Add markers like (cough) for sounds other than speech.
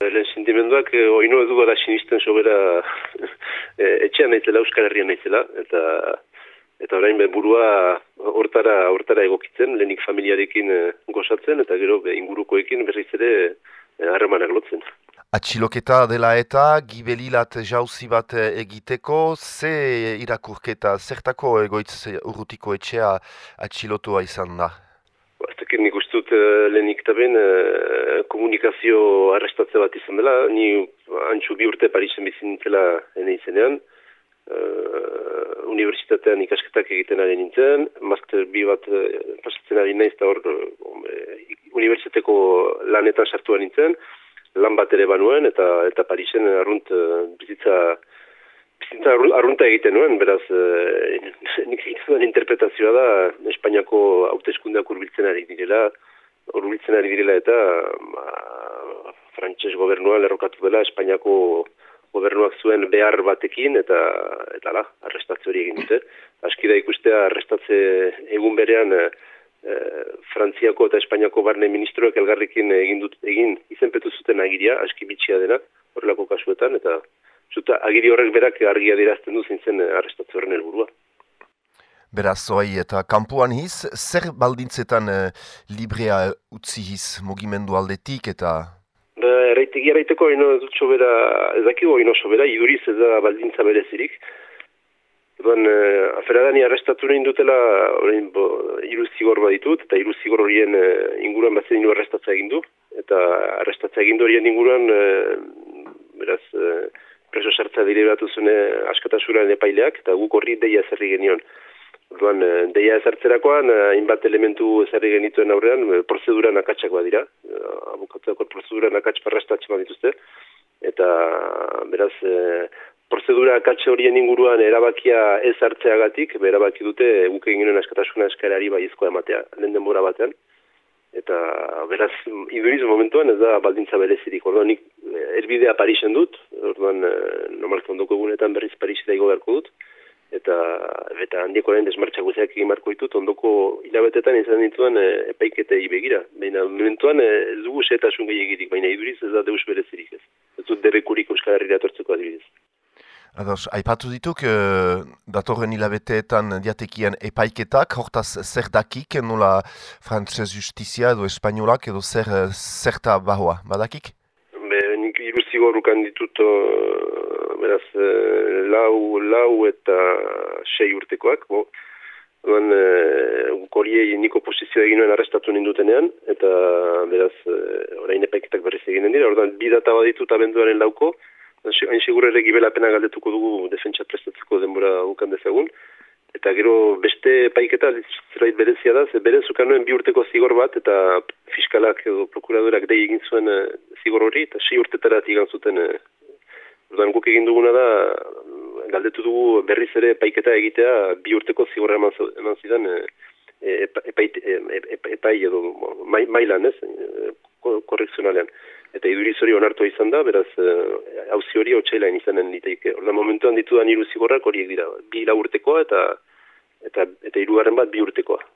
Lehen sentimenduak, eh, oino edugu da sinisten sobera (laughs) eh, etxean naizela, Euskal Herrian naizela, eta eta orain burua hortara hortara egokitzen, lehenik familiarekin eh, gozatzen, eta gero be, ingurukoekin berriz ere harremanak lotzen. Atxiloketa dela eta gibelilat jauzi bat egiteko, ze irakurketa, zertako egoitz urrutiko etxea atxilotua izan da? Aztekin nik uste dut uh, lehenik eta ben uh, komunikazio arrestatze bat izan dela. Ni antxu bi urte Parisen bizin nintzela ene izenean. Uh, universitatean ikasketak egiten ari nintzen. Master bi bat uh, pasatzen ari naiz eta hor uh, universitateko lanetan sartuan nintzen. Lan bat ere banuen eta eta Parisen arrunt uh, bizitza Zinta arrunta egiten nuen, beraz, e, nik egiten interpretazioa da, Espainiako hauteskundeak urbiltzen ari direla, urbiltzen ari direla eta ba, frantses gobernua lerrokatu dela, Espainiako gobernuak zuen behar batekin eta eta la, arrestatze hori egin dute. Aski da ikustea arrestatze egun berean e, Frantziako eta Espainiako barne ministroak elgarrekin egin dut egin izenpetu zuten agiria, aski bitxia dena, horrelako kasuetan, eta zuta agiri horrek berak argia dirazten du zintzen eh, arrestatze horren helburua. Beraz, zoai, eta kampuan hiz, zer baldintzetan uh, librea utzi hiz mugimendu aldetik eta... Ba, erraitegi erraiteko ino dut sobera, ez dakigu ino sobera, iduriz ez da baldintza berezirik. Eban, uh, aferadani arrestatu nahi dutela, orain, bo, iru zigor baditut, eta iru zigor horien uh, inguruan batzen ino arrestatza egindu. Eta arrestatza egindu horien inguruan, uh, sartza direbatu zune askatasuran epaileak, eta guk horri deia zerri genion. Orduan, eh, deia ezartzerakoan, eh, hainbat elementu ezarri genituen aurrean, eh, prozedura nakatsak badira, abukatuako prozedura nakats parrastatxe badituzte, eta beraz, prozedura akatxe horien inguruan erabakia ez hartzeagatik, erabaki dute guk egin askatasuna eskarari baizkoa ematea, lehen denbora batean eta beraz iduriz momentuan ez da baldintza berezirik. Orduan nik erbidea eh, Parisen dut. Orduan e, normalki ondoko egunetan berriz Parisera igo beharko dut. Eta eta handieko lehen desmartxa guziak egin marko ditut. Ondoko hilabetetan izan dituen e, epaiketei begira. Baina momentuan ez dugu setasun gehiagirik baina iduriz ez da deus berezirik ez. Ez dut derrekurik Euskal Herriera tortzeko adibidez Ados, aipatu dituk, uh, datorren hilabeteetan diatekian epaiketak, hortaz zer dakik, nola frantzez justizia edo espainolak edo zer uh, zerta bahoa, badakik? Be, nik iruzigorukan ditut, uh, beraz, uh, lau, lau eta sei urtekoak, bo, Oan, e, niko posizioa egin arrestatu nindutenean, eta beraz, e, orain epaiketak berriz eginen dira, orduan, bi data baditut abenduaren lauko, hain segur ere gibela pena galdetuko dugu defentsa prestatzeko denbora ukan dezagun. Eta gero beste paiketa zerbait berezia da, ze beren zukanuen bi urteko zigor bat, eta fiskalak edo prokuradorak dei egin zuen e, zigor hori, eta sei urtetara tigan zuten. E, guk egin duguna da, galdetu dugu berriz ere paiketa egitea bi urteko zigorra eman, eman zidan e, epai, epai, edo mailan, ez, korrekzionalean eta iduriz hori onartu izan da, beraz, hauzi uh, hori hotxailain izanen diteike. Horna momentuan ditudan iru zigorrak horiek dira, bi urtekoa eta eta eta irugarren bat bi urtekoa.